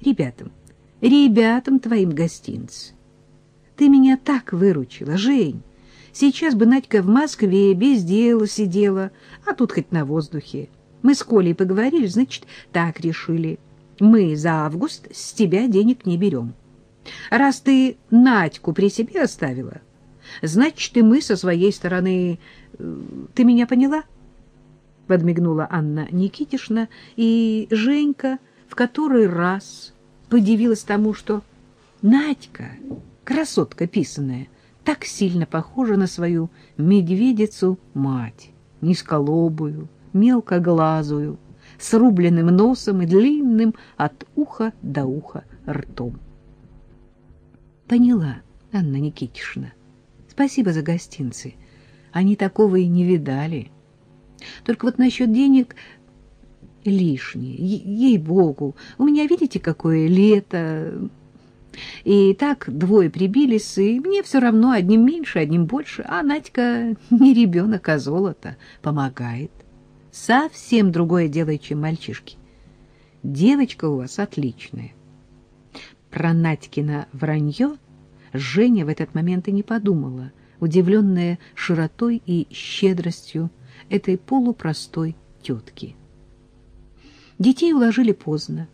ребятам, ребятам твоим гостинц. Ты меня так выручила, Жень. Сейчас бы Надька в Москве без дела сидела, а тут хоть на воздухе. Мы с Колей поговорили, значит, так решили. Мы за август с тебя денег не берем. Раз ты Надьку при себе оставила, значит, и мы со своей стороны... Э, ты меня поняла? Подмигнула Анна Никитишна, и Женька в который раз подивилась тому, что Надька, красотка писаная, так сильно похожа на свою медведицу-мать, низколобую, мелкоглазую, с рубленным носом и длинным от уха до уха ртом. Поняла, Анна Никитишна. Спасибо за гостинцы. Они такого и не видали. Только вот насчет денег лишнее. Ей-богу, у меня, видите, какое лето. И так двое прибились, и мне все равно, одним меньше, одним больше. А Надька не ребенок, а золото. Помогает. Совсем другое дело, чем мальчишки. Девочка у вас отличная. Про Надькина вранье Женя в этот момент и не подумала, удивленная широтой и щедростью этой полупростой тетки. Детей уложили поздно,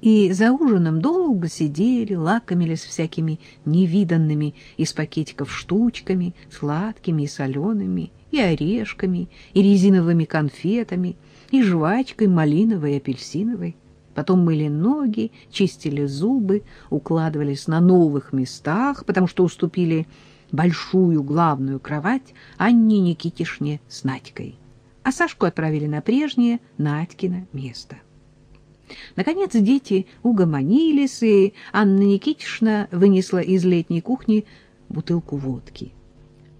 и за ужином долго сидели, лакомились всякими невиданными из пакетиков штучками, сладкими и солеными, и орешками, и резиновыми конфетами, и жвачкой малиновой и апельсиновой. Потом мыли ноги, чистили зубы, укладывались на новых местах, потому что уступили большую главную кровать Анне Никитишне с Надькой. А Сашку отправили на прежнее Надькино место. Наконец дети угомонились, и Анна Никитишна вынесла из летней кухни бутылку водки.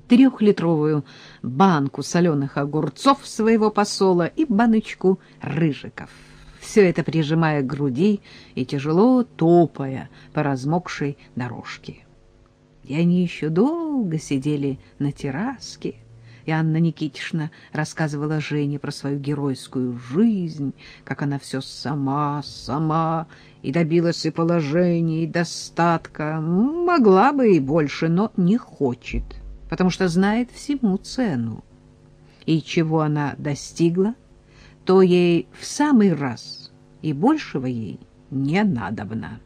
Трехлитровую банку соленых огурцов своего посола и баночку рыжиков. Все это прижимая к груди и тяжело топая по размокшей дорожке. И они еще долго сидели на терраске, и Анна Никитишна рассказывала Жене про свою геройскую жизнь, как она все сама, сама, и добилась и положения, и достатка. Могла бы и больше, но не хочет, потому что знает всему цену. И чего она достигла, то ей в самый раз, и большего ей не надобно.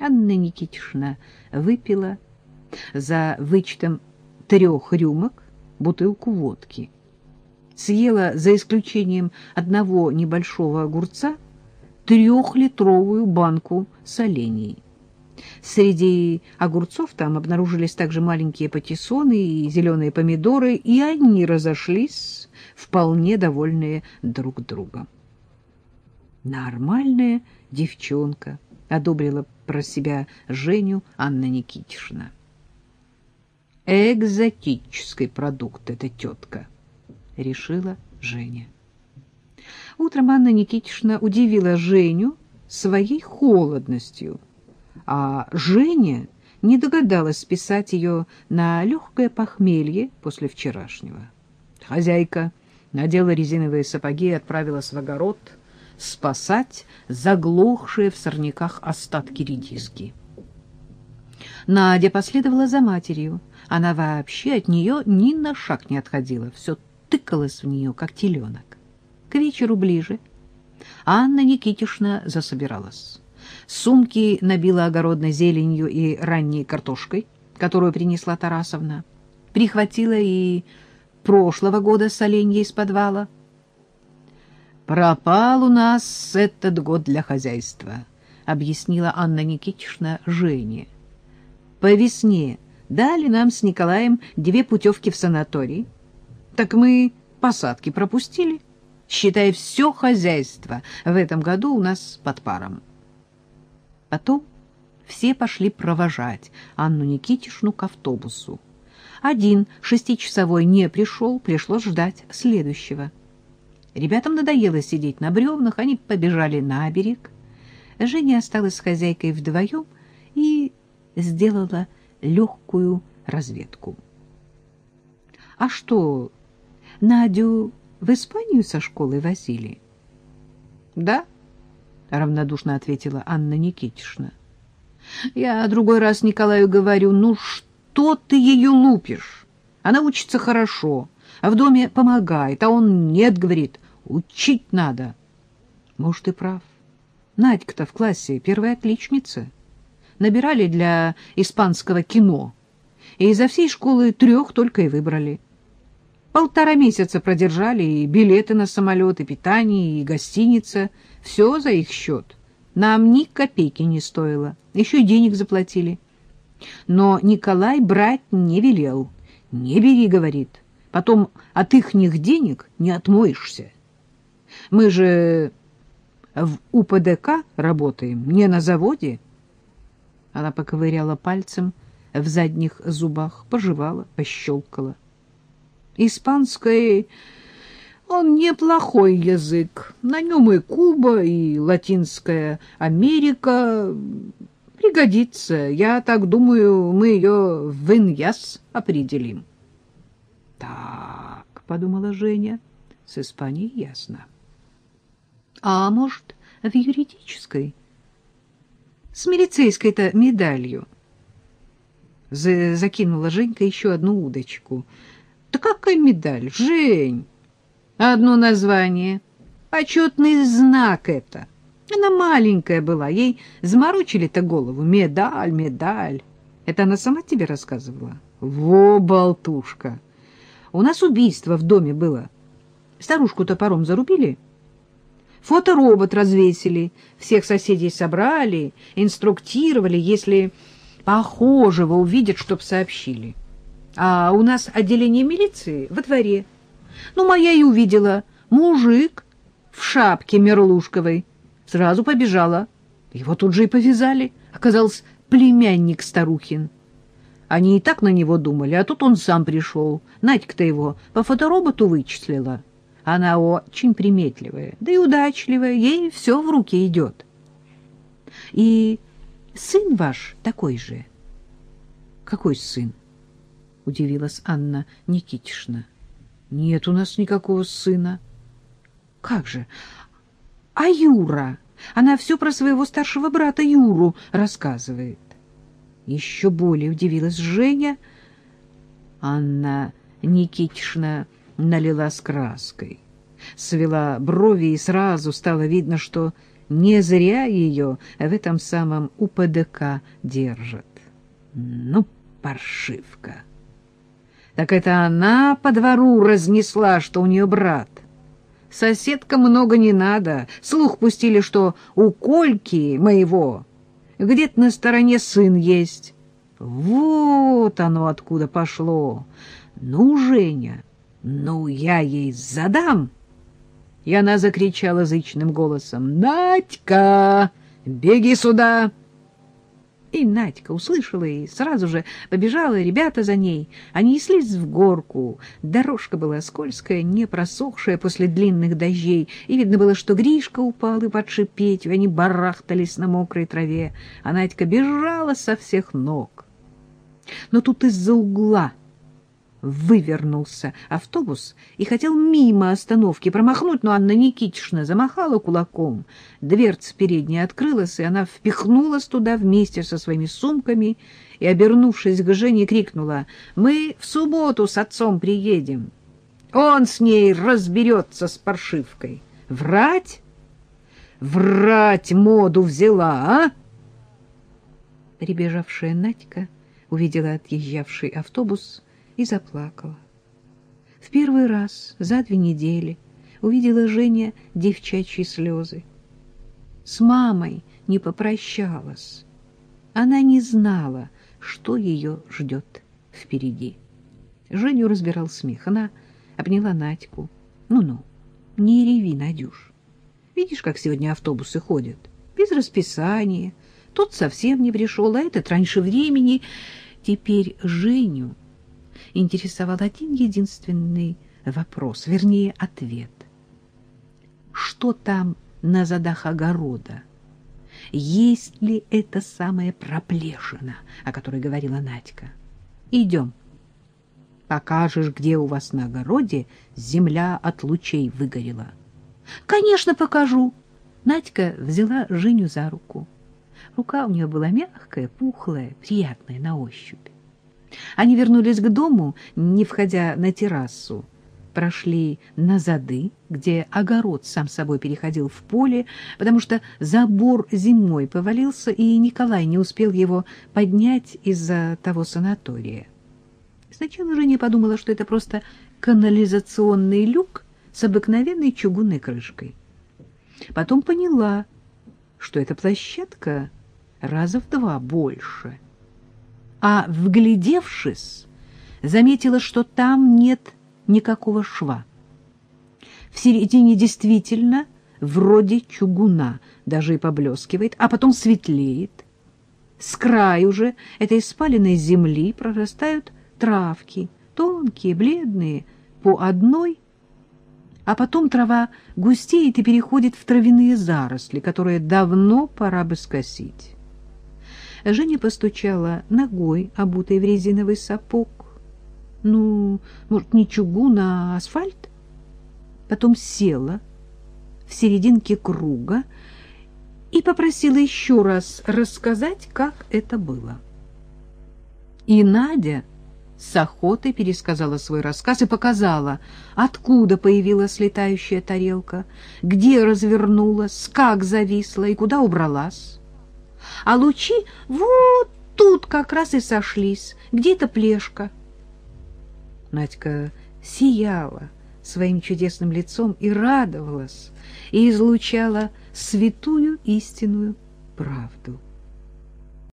Анна Никитишна выпила за вычетом трех рюмок бутылку водки. Съела, за исключением одного небольшого огурца, трехлитровую банку солений. Среди огурцов там обнаружились также маленькие патиссоны и зеленые помидоры, и они разошлись, вполне довольные друг другом. «Нормальная девчонка», — одобрила про себя Женю Анна Никитишна экзотический продукт эта тетка, — решила Женя. Утром Анна Никитична удивила Женю своей холодностью, а Женя не догадалась списать ее на легкое похмелье после вчерашнего. Хозяйка надела резиновые сапоги и отправилась в огород спасать заглохшие в сорняках остатки редиски. Надя последовала за матерью, она вообще от нее ни на шаг не отходила, все тыкалась в нее, как теленок. К вечеру ближе Анна Никитишна засобиралась. Сумки набила огородной зеленью и ранней картошкой, которую принесла Тарасовна. Прихватила и прошлого года соленья из подвала. «Пропал у нас этот год для хозяйства», — объяснила Анна Никитична Жене. «По весне дали нам с Николаем две путевки в санаторий. Так мы посадки пропустили, считая все хозяйство в этом году у нас под паром. Потом все пошли провожать Анну Никитишну к автобусу. Один шестичасовой не пришел, пришлось ждать следующего. Ребятам надоело сидеть на бревнах, они побежали на берег. Женя осталась с хозяйкой вдвоем и сделала легкую разведку. — А что, Надю в Испанию со школы возили? — Да, — равнодушно ответила Анна Никитишна. Я другой раз Николаю говорю, ну что ты ее лупишь? Она учится хорошо, а в доме помогает, а он нет, говорит, учить надо. Может, и прав. Надька-то в классе первая отличница. Набирали для испанского кино, и изо всей школы трех только и выбрали. Полтора месяца продержали, и билеты на самолет, и питание, и гостиница. Все за их счет. Нам ни копейки не стоило. Еще и денег заплатили. Но Николай брать не велел. «Не бери», — говорит. «Потом от ихних денег не отмоешься. Мы же в УПДК работаем, не на заводе». Она поковыряла пальцем в задних зубах, пожевала, пощелкала. Испанский он неплохой язык. На нем и Куба, и Латинская Америка пригодится. Я так думаю, мы ее в Иньяс определим. Так, подумала Женя, с Испанией ясно. А может, в юридической? С милицейской-то медалью. Закинула Женька еще одну удочку — да какая медаль, Жень? Одно название. Почетный знак это. Она маленькая была, ей заморочили-то голову. Медаль, медаль. Это она сама тебе рассказывала? Во, болтушка! У нас убийство в доме было. Старушку топором зарубили. Фоторобот развесили, всех соседей собрали, инструктировали, если похожего увидят, чтоб сообщили. А у нас отделение милиции во дворе. Ну, моя и увидела. Мужик в шапке мерлушковой. Сразу побежала. Его тут же и повязали. Оказался племянник старухин. Они и так на него думали, а тут он сам пришел. Надька-то его по фотороботу вычислила. Она очень приметливая, да и удачливая, ей все в руки идет. И сын ваш такой же? Какой сын? — удивилась Анна Никитишна. — Нет у нас никакого сына. — Как же? А Юра? Она все про своего старшего брата Юру рассказывает. Еще более удивилась Женя. Анна Никитишна налила с краской, свела брови, и сразу стало видно, что не зря ее в этом самом УПДК держат. Ну, паршивка! Так это она по двору разнесла, что у нее брат. Соседка много не надо. Слух пустили, что у Кольки моего где-то на стороне сын есть. Вот оно откуда пошло. Ну, Женя, ну я ей задам. И она закричала зычным голосом. «Надька, беги сюда!» И Надька услышала и сразу же побежала, ребята за ней. Они неслись в горку. Дорожка была скользкая, не просохшая после длинных дождей, и видно было, что Гришка упал и подшиб Петю, они барахтались на мокрой траве, а Надька бежала со всех ног. Но тут из-за угла вывернулся автобус и хотел мимо остановки промахнуть, но Анна Никитична замахала кулаком. Дверца передняя открылась, и она впихнулась туда вместе со своими сумками и, обернувшись к Жене, крикнула «Мы в субботу с отцом приедем. Он с ней разберется с паршивкой. Врать? Врать моду взяла, а?» Прибежавшая Надька увидела отъезжавший автобус и заплакала. В первый раз за две недели увидела Женя девчачьи слезы. С мамой не попрощалась. Она не знала, что ее ждет впереди. Женю разбирал смех. Она обняла Надьку. «Ну-ну, не реви, Надюш. Видишь, как сегодня автобусы ходят? Без расписания. Тот совсем не пришел, а этот раньше времени. Теперь Женю интересовал один единственный вопрос, вернее, ответ. Что там на задах огорода? Есть ли это самая проплешина, о которой говорила Надька? Идем. Покажешь, где у вас на огороде земля от лучей выгорела. Конечно, покажу. Надька взяла Женю за руку. Рука у нее была мягкая, пухлая, приятная на ощупь. Они вернулись к дому, не входя на террасу, прошли на зады, где огород сам собой переходил в поле, потому что забор зимой повалился, и Николай не успел его поднять из-за того санатория. Сначала Женя подумала, что это просто канализационный люк с обыкновенной чугунной крышкой. Потом поняла, что эта площадка раза в два больше. А, вглядевшись, заметила, что там нет никакого шва. В середине действительно вроде чугуна, даже и поблескивает, а потом светлеет. С краю же этой спаленной земли прорастают травки, тонкие, бледные, по одной, а потом трава густеет и переходит в травяные заросли, которые давно пора бы скосить. Женя постучала ногой, обутой в резиновый сапог. Ну, может, не чугун, а асфальт? Потом села в серединке круга и попросила еще раз рассказать, как это было. И Надя с охотой пересказала свой рассказ и показала, откуда появилась летающая тарелка, где развернулась, как зависла и куда убралась. А лучи вот тут как раз и сошлись, где-то плешка. Надька сияла своим чудесным лицом и радовалась, и излучала святую истинную правду.